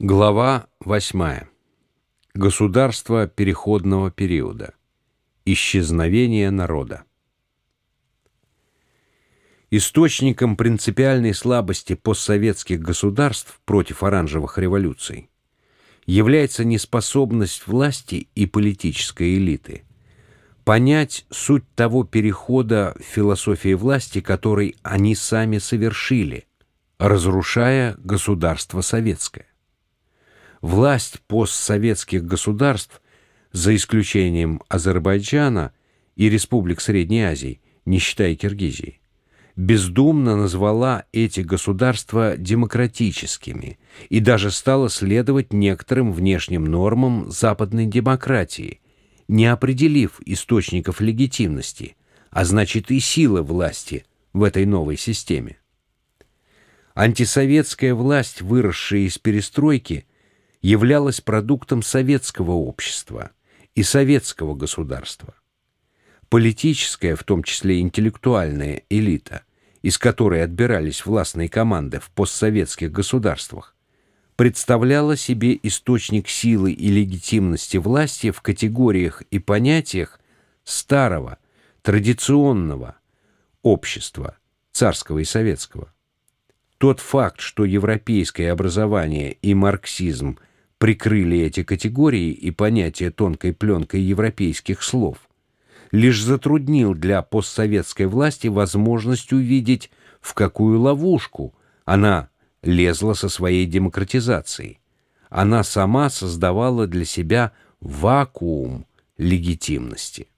Глава 8. Государство переходного периода. Исчезновение народа. Источником принципиальной слабости постсоветских государств против оранжевых революций является неспособность власти и политической элиты понять суть того перехода в философии власти, который они сами совершили, разрушая государство советское власть постсоветских государств, за исключением Азербайджана и республик Средней Азии, не считая Киргизии, бездумно назвала эти государства демократическими и даже стала следовать некоторым внешним нормам западной демократии, не определив источников легитимности, а значит и силы власти в этой новой системе. Антисоветская власть, выросшая из перестройки, являлась продуктом советского общества и советского государства. Политическая, в том числе интеллектуальная элита, из которой отбирались властные команды в постсоветских государствах, представляла себе источник силы и легитимности власти в категориях и понятиях старого, традиционного общества, царского и советского. Тот факт, что европейское образование и марксизм прикрыли эти категории и понятия тонкой пленкой европейских слов, лишь затруднил для постсоветской власти возможность увидеть, в какую ловушку она лезла со своей демократизацией. Она сама создавала для себя вакуум легитимности.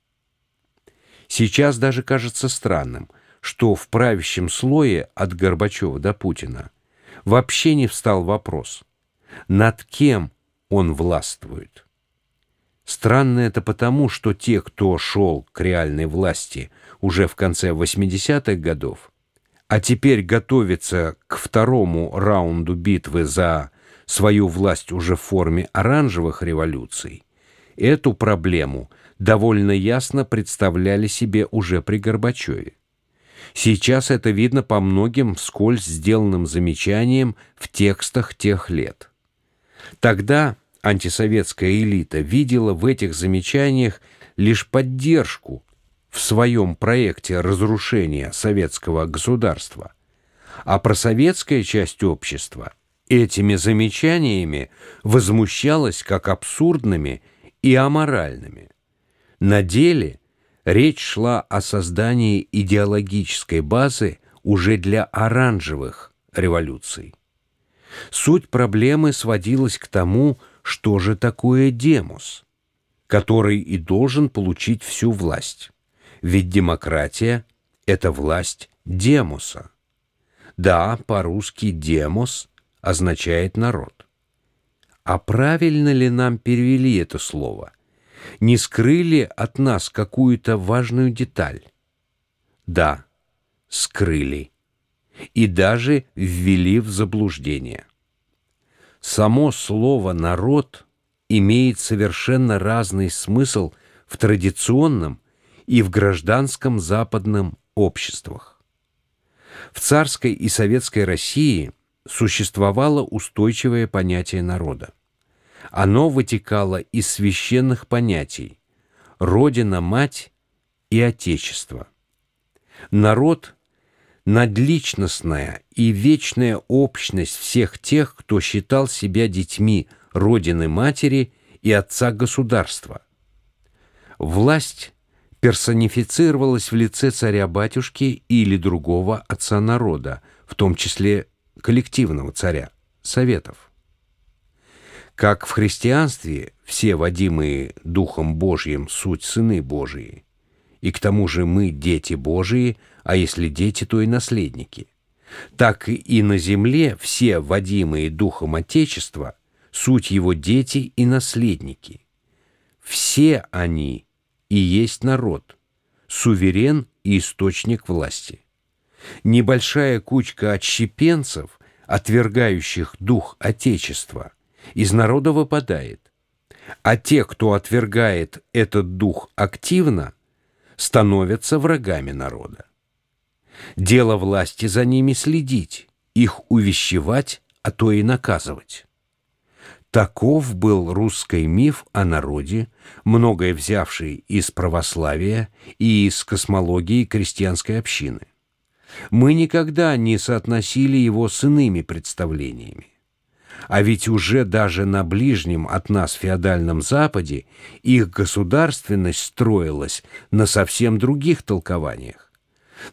Сейчас даже кажется странным, что в правящем слое от Горбачева до Путина вообще не встал вопрос – над кем он властвует. Странно это потому, что те, кто шел к реальной власти уже в конце 80-х годов, а теперь готовится к второму раунду битвы за свою власть уже в форме оранжевых революций, эту проблему довольно ясно представляли себе уже при Горбачеве. Сейчас это видно по многим вскользь сделанным замечаниям в текстах тех лет. Тогда антисоветская элита видела в этих замечаниях лишь поддержку в своем проекте разрушения советского государства, а просоветская часть общества этими замечаниями возмущалась как абсурдными и аморальными. На деле речь шла о создании идеологической базы уже для оранжевых революций. Суть проблемы сводилась к тому, что же такое демос, который и должен получить всю власть. Ведь демократия — это власть демоса. Да, по-русски «демос» означает «народ». А правильно ли нам перевели это слово? Не скрыли от нас какую-то важную деталь? Да, скрыли и даже ввели в заблуждение. Само слово «народ» имеет совершенно разный смысл в традиционном и в гражданском западном обществах. В царской и советской России существовало устойчивое понятие народа. Оно вытекало из священных понятий «родина, мать» и «отечество». Народ надличностная и вечная общность всех тех, кто считал себя детьми Родины Матери и Отца Государства. Власть персонифицировалась в лице царя-батюшки или другого отца народа, в том числе коллективного царя, советов. Как в христианстве все водимые Духом Божьим суть сыны Божии – и к тому же мы дети Божии, а если дети, то и наследники. Так и на земле все водимые Духом Отечества суть его дети и наследники. Все они и есть народ, суверен и источник власти. Небольшая кучка отщепенцев, отвергающих дух Отечества, из народа выпадает, а те, кто отвергает этот дух активно – становятся врагами народа. Дело власти за ними следить, их увещевать, а то и наказывать. Таков был русский миф о народе, многое взявший из православия и из космологии крестьянской общины. Мы никогда не соотносили его с иными представлениями. А ведь уже даже на ближнем от нас феодальном Западе их государственность строилась на совсем других толкованиях.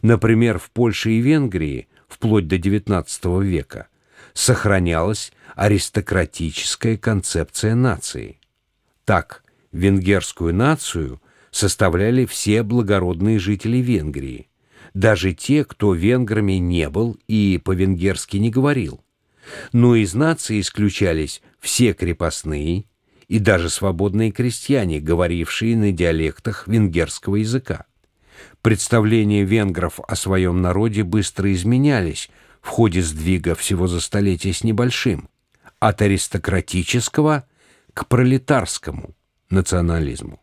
Например, в Польше и Венгрии, вплоть до XIX века, сохранялась аристократическая концепция нации. Так, венгерскую нацию составляли все благородные жители Венгрии, даже те, кто венграми не был и по-венгерски не говорил. Но из нации исключались все крепостные и даже свободные крестьяне, говорившие на диалектах венгерского языка. Представления венгров о своем народе быстро изменялись в ходе сдвига всего за столетие с небольшим, от аристократического к пролетарскому национализму.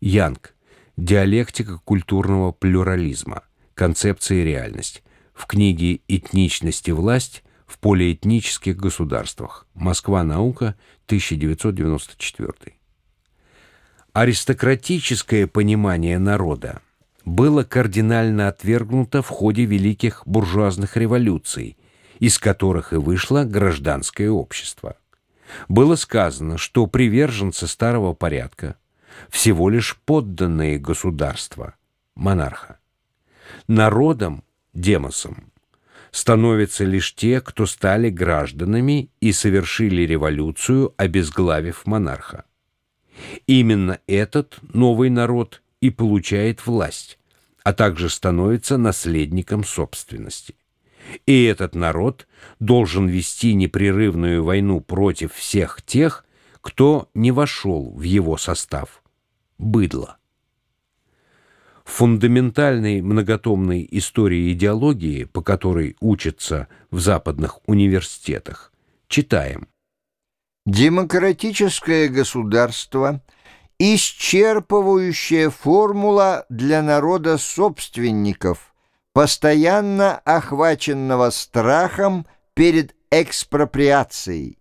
Янг. Диалектика культурного плюрализма. Концепция и реальность. В книге «Этничность и власть» в полиэтнических государствах. Москва. Наука. 1994. Аристократическое понимание народа было кардинально отвергнуто в ходе великих буржуазных революций, из которых и вышло гражданское общество. Было сказано, что приверженцы старого порядка всего лишь подданные государства, монарха. Народом, демосом, становятся лишь те, кто стали гражданами и совершили революцию, обезглавив монарха. Именно этот новый народ и получает власть, а также становится наследником собственности. И этот народ должен вести непрерывную войну против всех тех, кто не вошел в его состав. Быдло. В фундаментальной многотомной истории идеологии, по которой учатся в западных университетах, читаем. Демократическое государство – исчерпывающая формула для народа-собственников, постоянно охваченного страхом перед экспроприацией.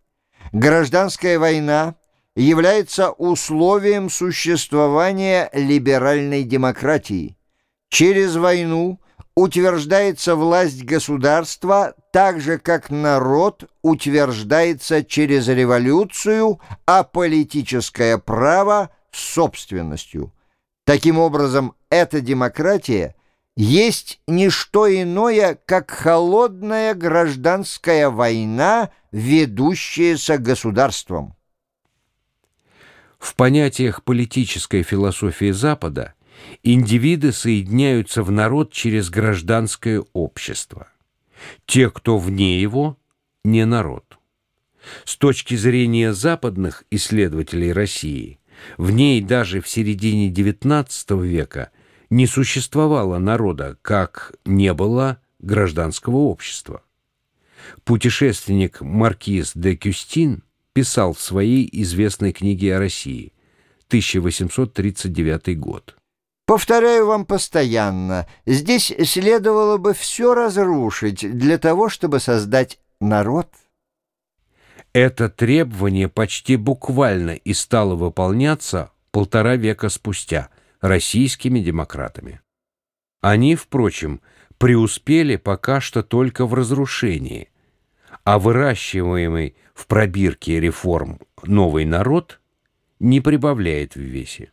Гражданская война является условием существования либеральной демократии. Через войну утверждается власть государства так же, как народ утверждается через революцию, а политическое право – собственностью. Таким образом, эта демократия есть не что иное, как холодная гражданская война, ведущаяся государством. В понятиях политической философии Запада индивиды соединяются в народ через гражданское общество. Те, кто вне его, не народ. С точки зрения западных исследователей России, в ней даже в середине XIX века не существовало народа, как не было гражданского общества. Путешественник Маркиз де Кюстин писал в своей известной книге о России, 1839 год. Повторяю вам постоянно, здесь следовало бы все разрушить для того, чтобы создать народ. Это требование почти буквально и стало выполняться полтора века спустя российскими демократами. Они, впрочем, преуспели пока что только в разрушении – а выращиваемый в пробирке реформ новый народ не прибавляет в весе.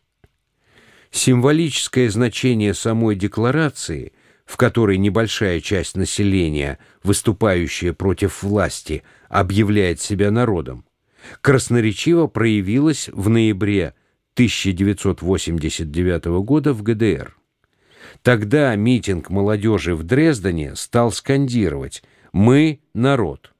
Символическое значение самой декларации, в которой небольшая часть населения, выступающая против власти, объявляет себя народом, красноречиво проявилось в ноябре 1989 года в ГДР. Тогда митинг молодежи в Дрездене стал скандировать «Мы – народ».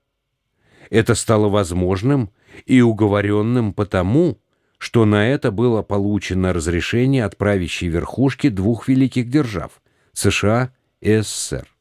Это стало возможным и уговоренным потому, что на это было получено разрешение от правящей верхушки двух великих держав – США и СССР.